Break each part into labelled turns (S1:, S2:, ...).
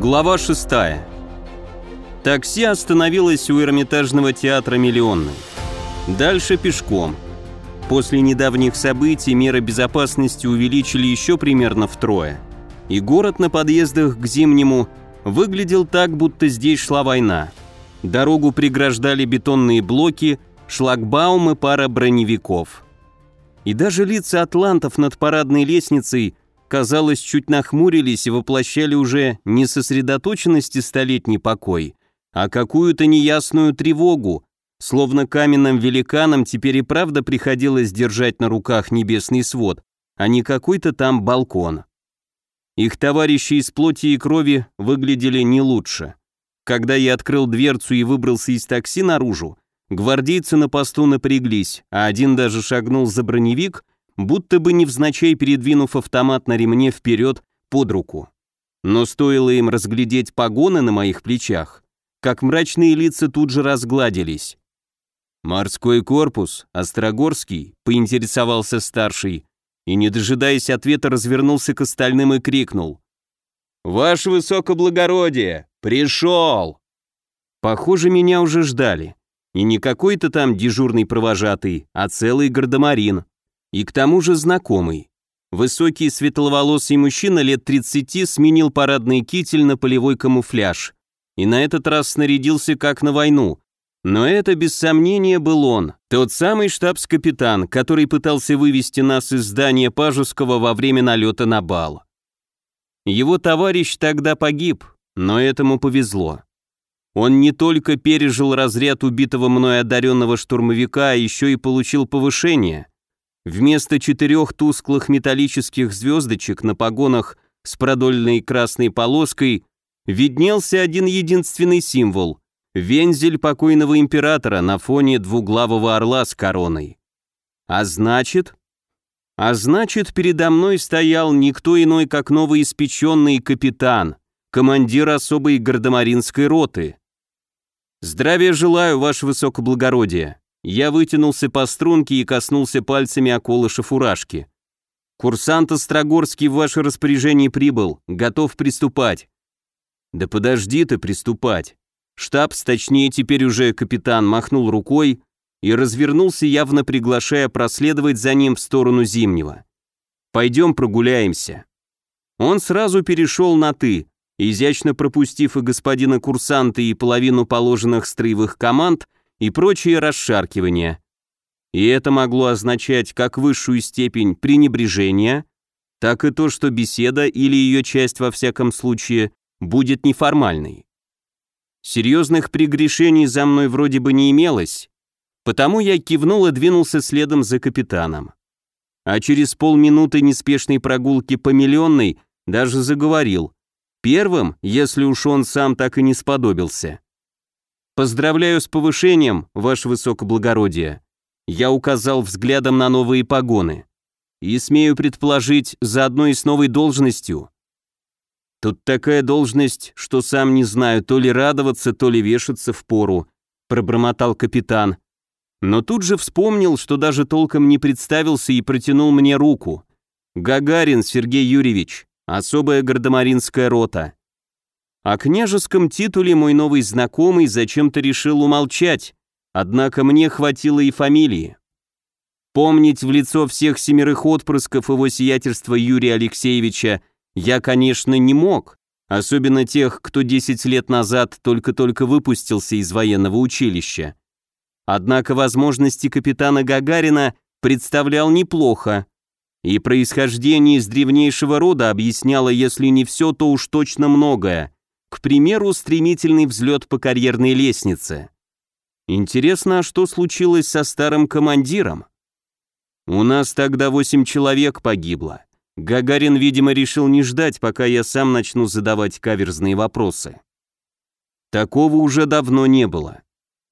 S1: Глава 6. Такси остановилось у Эрмитажного театра «Миллионный». Дальше пешком. После недавних событий меры безопасности увеличили еще примерно втрое. И город на подъездах к Зимнему выглядел так, будто здесь шла война. Дорогу преграждали бетонные блоки, шлагбаум и пара броневиков. И даже лица атлантов над парадной лестницей казалось, чуть нахмурились и воплощали уже не сосредоточенность и столетний покой, а какую-то неясную тревогу, словно каменным великанам теперь и правда приходилось держать на руках небесный свод, а не какой-то там балкон. Их товарищи из плоти и крови выглядели не лучше. Когда я открыл дверцу и выбрался из такси наружу, гвардейцы на посту напряглись, а один даже шагнул за броневик, будто бы невзначай передвинув автомат на ремне вперед под руку. Но стоило им разглядеть погоны на моих плечах, как мрачные лица тут же разгладились. «Морской корпус, Острогорский», — поинтересовался старший, и, не дожидаясь ответа, развернулся к остальным и крикнул. «Ваше высокоблагородие! Пришел!» Похоже, меня уже ждали. И не какой-то там дежурный провожатый, а целый гардемарин. И к тому же знакомый. Высокий светловолосый мужчина лет 30 сменил парадный китель на полевой камуфляж. И на этот раз снарядился как на войну. Но это без сомнения был он, тот самый штабс-капитан, который пытался вывести нас из здания Пажеского во время налета на бал. Его товарищ тогда погиб, но этому повезло. Он не только пережил разряд убитого мной одаренного штурмовика, а еще и получил повышение. Вместо четырех тусклых металлических звездочек на погонах с продольной красной полоской виднелся один единственный символ – вензель покойного императора на фоне двуглавого орла с короной. А значит... А значит, передо мной стоял никто иной, как новоиспеченный капитан, командир особой гардемаринской роты. «Здравия желаю, ваше высокоблагородие», я вытянулся по струнке и коснулся пальцами околыша фуражки. «Курсант Острогорский в ваше распоряжение прибыл, готов приступать». «Да подожди ты приступать». Штабс, точнее теперь уже капитан, махнул рукой и развернулся, явно приглашая проследовать за ним в сторону Зимнего. «Пойдем прогуляемся». Он сразу перешел на «ты», изящно пропустив и господина курсанта, и половину положенных строевых команд – и прочие расшаркивания. И это могло означать как высшую степень пренебрежения, так и то, что беседа или ее часть во всяком случае будет неформальной. Серьезных прегрешений за мной вроде бы не имелось, потому я кивнул и двинулся следом за капитаном. А через полминуты неспешной прогулки по миллионной даже заговорил. Первым, если уж он сам так и не сподобился. «Поздравляю с повышением, ваше высокоблагородие». Я указал взглядом на новые погоны. И смею предположить, заодно и с новой должностью. Тут такая должность, что сам не знаю, то ли радоваться, то ли вешаться в пору, пробормотал капитан. Но тут же вспомнил, что даже толком не представился и протянул мне руку. Гагарин Сергей Юрьевич, особая гардемаринская рота. О княжеском титуле мой новый знакомый зачем-то решил умолчать, однако мне хватило и фамилии. Помнить в лицо всех семерых отпрысков его сиятельства Юрия Алексеевича я, конечно, не мог, особенно тех, кто 10 лет назад только-только выпустился из военного училища. Однако возможности капитана Гагарина представлял неплохо, и происхождение из древнейшего рода объясняло, если не все, то уж точно многое. К примеру, стремительный взлет по карьерной лестнице. Интересно, а что случилось со старым командиром? У нас тогда восемь человек погибло. Гагарин, видимо, решил не ждать, пока я сам начну задавать каверзные вопросы. Такого уже давно не было.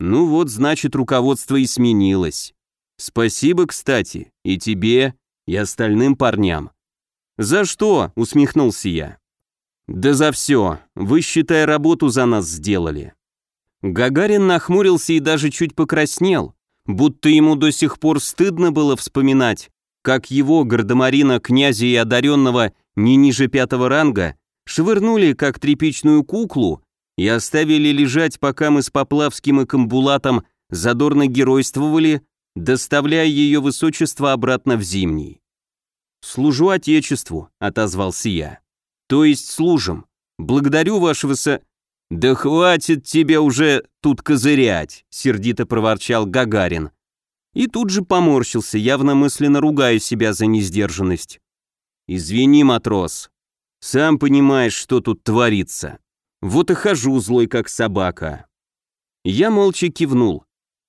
S1: Ну вот, значит, руководство и сменилось. Спасибо, кстати, и тебе, и остальным парням. «За что?» — усмехнулся я. «Да за все. Вы, считай, работу за нас сделали». Гагарин нахмурился и даже чуть покраснел, будто ему до сих пор стыдно было вспоминать, как его, гардемарина, князя и одаренного, не ниже пятого ранга, швырнули, как тряпичную куклу, и оставили лежать, пока мы с Поплавским и Камбулатом задорно геройствовали, доставляя ее высочество обратно в Зимний. «Служу Отечеству», — отозвался я. «То есть служим. Благодарю вашего со...» «Да хватит тебе уже тут козырять», — сердито проворчал Гагарин. И тут же поморщился, явно мысленно ругая себя за несдержанность. «Извини, матрос. Сам понимаешь, что тут творится. Вот и хожу злой, как собака». Я молча кивнул.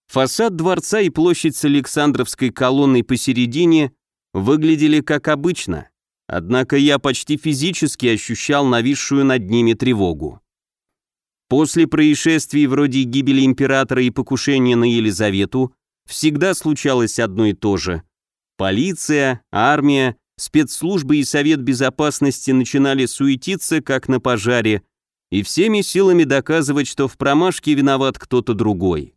S1: Фасад дворца и площадь с Александровской колонной посередине выглядели как обычно, однако я почти физически ощущал нависшую над ними тревогу. После происшествий вроде гибели императора и покушения на Елизавету всегда случалось одно и то же. Полиция, армия, спецслужбы и Совет Безопасности начинали суетиться, как на пожаре, и всеми силами доказывать, что в промашке виноват кто-то другой.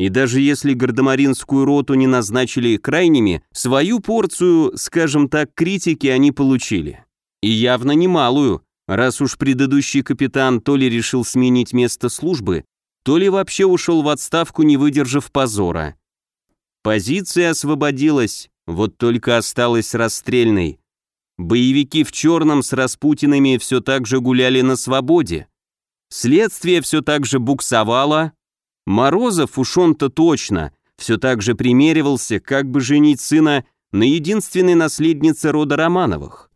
S1: И даже если гардемаринскую роту не назначили крайними, свою порцию, скажем так, критики они получили. И явно немалую, раз уж предыдущий капитан то ли решил сменить место службы, то ли вообще ушел в отставку, не выдержав позора. Позиция освободилась, вот только осталась расстрельной. Боевики в черном с Распутинами все так же гуляли на свободе. Следствие все так же буксовало, Морозов уж он-то точно все так же примеривался, как бы женить сына на единственной наследнице рода Романовых.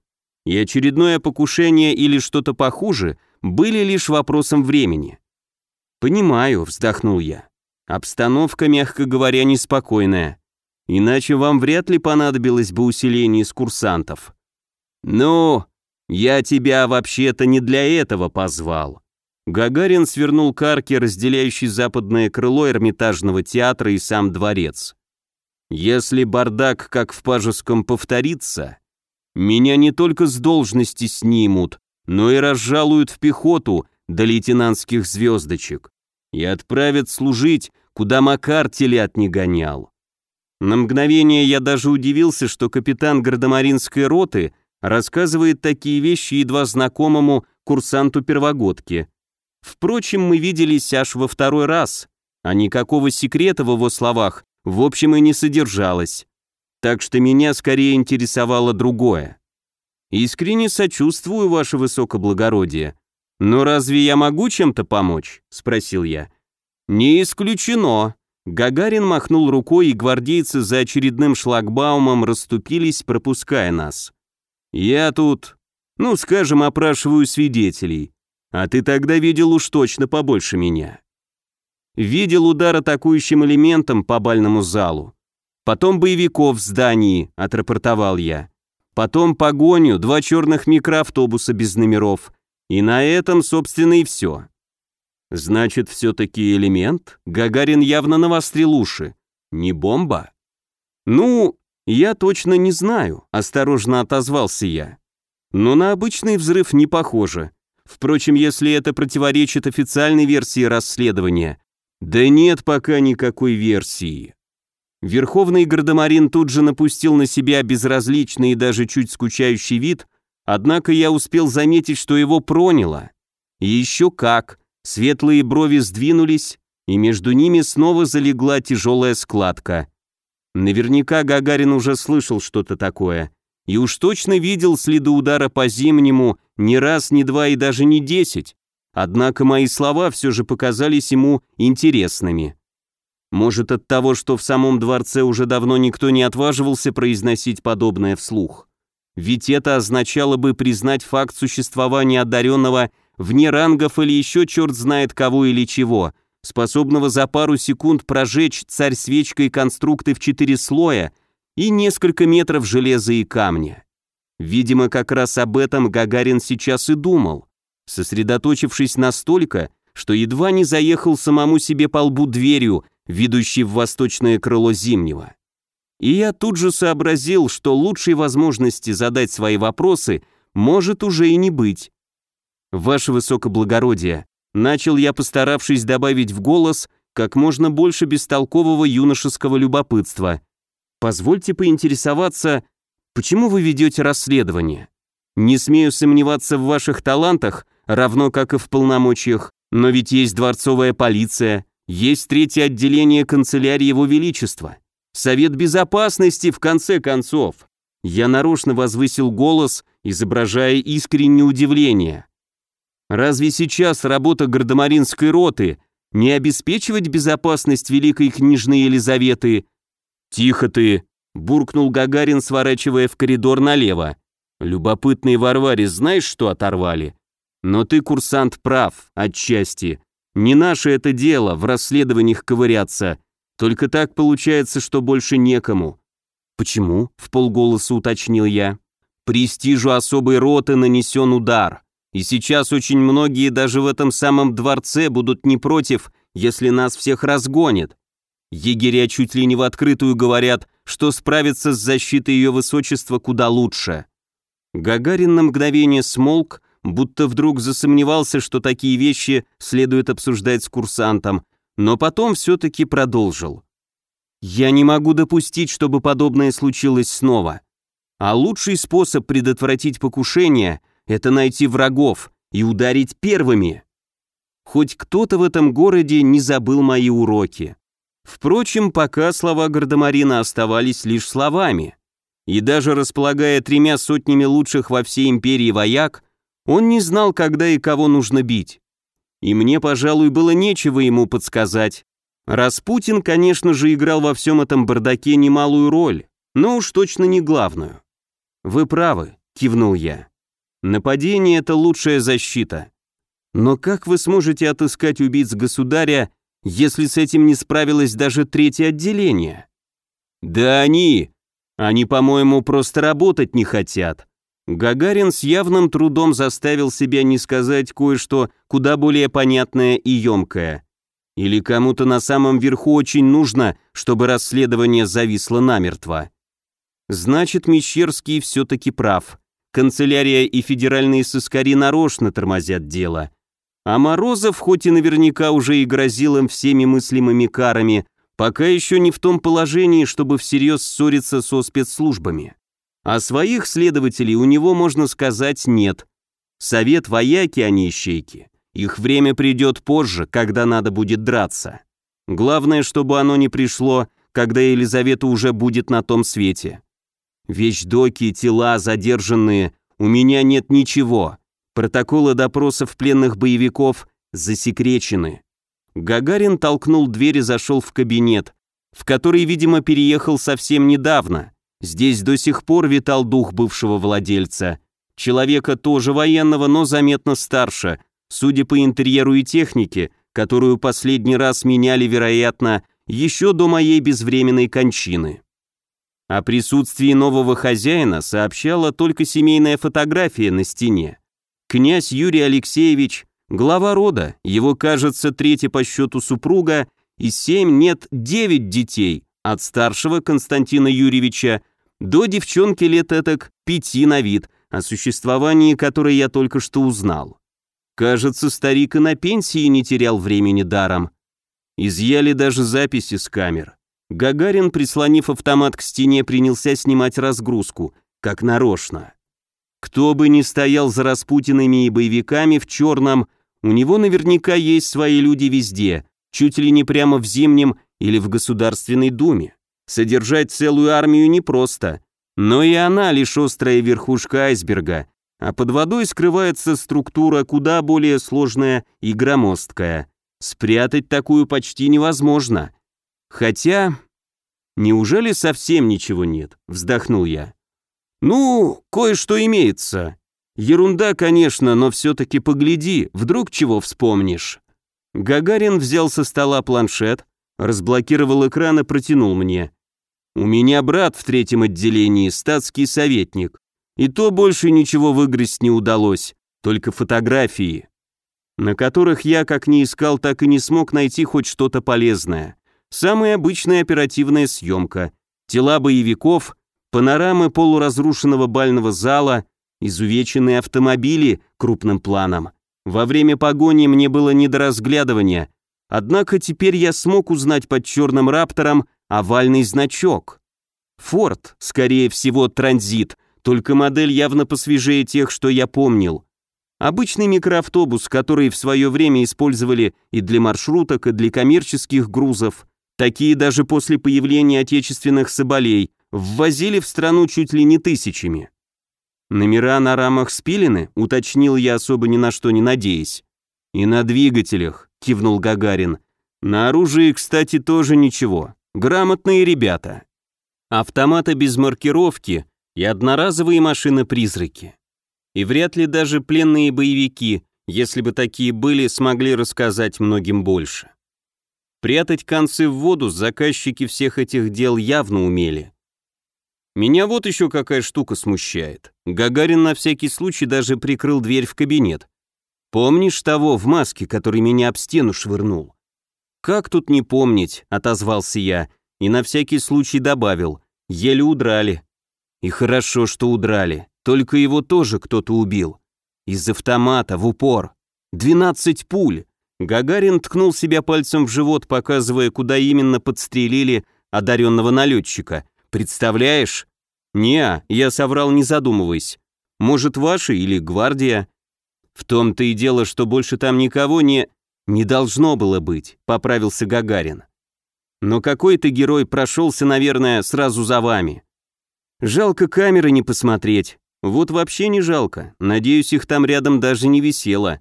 S1: И очередное покушение или что-то похуже были лишь вопросом времени. «Понимаю», — вздохнул я. «Обстановка, мягко говоря, неспокойная. Иначе вам вряд ли понадобилось бы усиление из курсантов». «Ну, я тебя вообще-то не для этого позвал», Гагарин свернул к арке, разделяющей западное крыло Эрмитажного театра и сам дворец. «Если бардак, как в Пажеском, повторится, меня не только с должности снимут, но и разжалуют в пехоту до лейтенантских звездочек и отправят служить, куда Макар телят не гонял». На мгновение я даже удивился, что капитан гардемаринской роты рассказывает такие вещи едва знакомому курсанту первогодки – Впрочем, мы виделись аж во второй раз, а никакого секрета в его словах в общем и не содержалось. Так что меня скорее интересовало другое. «Искренне сочувствую, ваше высокоблагородие. Но разве я могу чем-то помочь?» – спросил я. «Не исключено». Гагарин махнул рукой, и гвардейцы за очередным шлагбаумом расступились, пропуская нас. «Я тут, ну, скажем, опрашиваю свидетелей. А ты тогда видел уж точно побольше меня. Видел удар атакующим элементом по бальному залу. Потом боевиков в здании, отрапортовал я. Потом погоню, два черных микроавтобуса без номеров. И на этом, собственно, и все. Значит, все-таки элемент? Гагарин явно навострил уши. Не бомба? Ну, я точно не знаю, осторожно отозвался я. Но на обычный взрыв не похоже. Впрочем, если это противоречит официальной версии расследования, да нет пока никакой версии. Верховный гардемарин тут же напустил на себя безразличный и даже чуть скучающий вид, однако я успел заметить, что его проняло. И еще как, светлые брови сдвинулись, и между ними снова залегла тяжелая складка. Наверняка Гагарин уже слышал что-то такое, и уж точно видел следы удара по зимнему не раз, не два и даже не десять, однако мои слова все же показались ему интересными. Может от того, что в самом дворце уже давно никто не отваживался произносить подобное вслух. Ведь это означало бы признать факт существования одаренного вне рангов или еще черт знает кого или чего, способного за пару секунд прожечь царь свечкой конструкты в четыре слоя и несколько метров железа и камня. Видимо, как раз об этом Гагарин сейчас и думал, сосредоточившись настолько, что едва не заехал самому себе по лбу дверью, ведущей в восточное крыло Зимнего. И я тут же сообразил, что лучшей возможности задать свои вопросы может уже и не быть. «Ваше высокоблагородие», начал я, постаравшись добавить в голос как можно больше бестолкового юношеского любопытства. «Позвольте поинтересоваться, Почему вы ведете расследование? Не смею сомневаться в ваших талантах, равно как и в полномочиях, но ведь есть дворцовая полиция, есть третье отделение канцелярии Его Величества, Совет Безопасности, в конце концов. Я нарочно возвысил голос, изображая искреннее удивление. Разве сейчас работа гардемаринской роты не обеспечивать безопасность великой княжны Елизаветы? Тихо ты, буркнул Гагарин, сворачивая в коридор налево. Любопытные Варваре, знаешь, что оторвали? Но ты, курсант, прав, отчасти. Не наше это дело в расследованиях ковыряться. Только так получается, что больше некому. Почему? В полголоса уточнил я. Престижу особой роты нанесен удар. И сейчас очень многие даже в этом самом дворце будут не против, если нас всех разгонят. Егеря чуть ли не в открытую говорят, что справиться с защитой ее высочества куда лучше. Гагарин на мгновение смолк, будто вдруг засомневался, что такие вещи следует обсуждать с курсантом, но потом все-таки продолжил. «Я не могу допустить, чтобы подобное случилось снова. А лучший способ предотвратить покушение – это найти врагов и ударить первыми. Хоть кто-то в этом городе не забыл мои уроки. Впрочем, пока слова Гардемарина оставались лишь словами. И даже располагая тремя сотнями лучших во всей империи вояк, он не знал, когда и кого нужно бить. И мне, пожалуй, было нечего ему подсказать. Распутин, конечно же, играл во всем этом бардаке немалую роль, но уж точно не главную. «Вы правы», — кивнул я. Нападение – это лучшая защита. Но как вы сможете отыскать убийц государя, если с этим не справилось даже третье отделение? Да они... Они, по-моему, просто работать не хотят. Гагарин с явным трудом заставил себя не сказать кое-что куда более понятное и емкое. Или кому-то на самом верху очень нужно, чтобы расследование зависло намертво. Значит, Мещерский все-таки прав. Канцелярия и федеральные сыскари нарочно тормозят дело. А Морозов, хоть и наверняка уже и грозил им всеми мыслимыми карами, пока еще не в том положении, чтобы всерьез ссориться со спецслужбами. А своих следователей у него, можно сказать, нет. Совет вояки, а не ищейки. Их время придет позже, когда надо будет драться. Главное, чтобы оно не пришло, когда Елизавета уже будет на том свете. Вещдоки, тела, задержанные. У меня нет ничего. Протоколы допросов пленных боевиков засекречены. Гагарин толкнул дверь и зашел в кабинет, в который, видимо, переехал совсем недавно. Здесь до сих пор витал дух бывшего владельца. Человека тоже военного, но заметно старше, судя по интерьеру и технике, которую последний раз меняли, вероятно, еще до моей безвременной кончины. О присутствии нового хозяина сообщала только семейная фотография на стене. Князь Юрий Алексеевич, глава рода, его, кажется, третья по счету супруга, и семь, нет, девять детей, от старшего Константина Юрьевича до девчонки лет этак пяти на вид, о существовании которой я только что узнал. Кажется, старик и на пенсии не терял времени даром. Изъяли даже записи с камер. Гагарин, прислонив автомат к стене, принялся снимать разгрузку, как нарочно. Кто бы ни стоял за Распутиными и боевиками в черном, у него наверняка есть свои люди везде, чуть ли не прямо в Зимнем или в Государственной Думе. Содержать целую армию непросто, но и она лишь острая верхушка айсберга, а под водой скрывается структура куда более сложная и громоздкая. Спрятать такую почти невозможно – Хотя... Неужели совсем ничего нет? Вздохнул я. Ну, кое-что имеется. Ерунда, конечно, но все-таки погляди, вдруг чего вспомнишь. Гагарин взял со стола планшет, разблокировал экран и протянул мне. У меня брат в третьем отделении, статский советник. И то больше ничего выгрызть не удалось, только фотографии, на которых я как не искал, так и не смог найти хоть что-то полезное. Самая обычная оперативная съемка. Тела боевиков, панорамы полуразрушенного бального зала, изувеченные автомобили крупным планом. Во время погони мне было не до разглядывания, однако теперь я смог узнать под черным раптором овальный значок. Форд, скорее всего, транзит, только модель явно посвежее тех, что я помнил. Обычный микроавтобус, который в свое время использовали и для маршруток, и для коммерческих грузов. Такие даже после появления отечественных соболей ввозили в страну чуть ли не тысячами. Номера на рамах спилены, уточнил я особо ни на что не надеясь. И на двигателях, кивнул Гагарин. На оружии, кстати, тоже ничего. Грамотные ребята. Автоматы без маркировки и одноразовые машины-призраки. И вряд ли даже пленные боевики, если бы такие были, смогли рассказать многим больше. Прятать концы в воду заказчики всех этих дел явно умели. Меня вот еще какая штука смущает. Гагарин на всякий случай даже прикрыл дверь в кабинет. Помнишь того в маске, который меня об стену швырнул? Как тут не помнить, отозвался я и на всякий случай добавил. Еле удрали. И хорошо, что удрали. Только его тоже кто-то убил. Из автомата, в упор. Двенадцать пуль. Гагарин ткнул себя пальцем в живот, показывая, куда именно подстрелили одаренного налетчика. Представляешь? Не, я соврал, не задумываясь. Может, ваши или гвардия? В том-то и дело, что больше там никого не... Не должно было быть, поправился Гагарин. Но какой-то герой прошелся, наверное, сразу за вами. Жалко камеры не посмотреть. Вот вообще не жалко. Надеюсь, их там рядом даже не висело.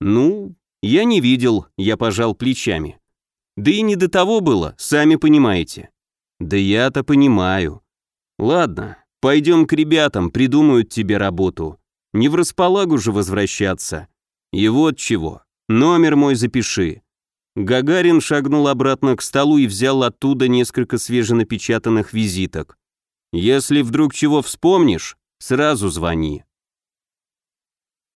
S1: Ну, я не видел, я пожал плечами. Да и не до того было, сами понимаете. Да я-то понимаю. Ладно, пойдем к ребятам, придумают тебе работу. Не в располагу же возвращаться. И вот чего. Номер мой запиши. Гагарин шагнул обратно к столу и взял оттуда несколько свеженапечатанных визиток. Если вдруг чего вспомнишь, сразу звони.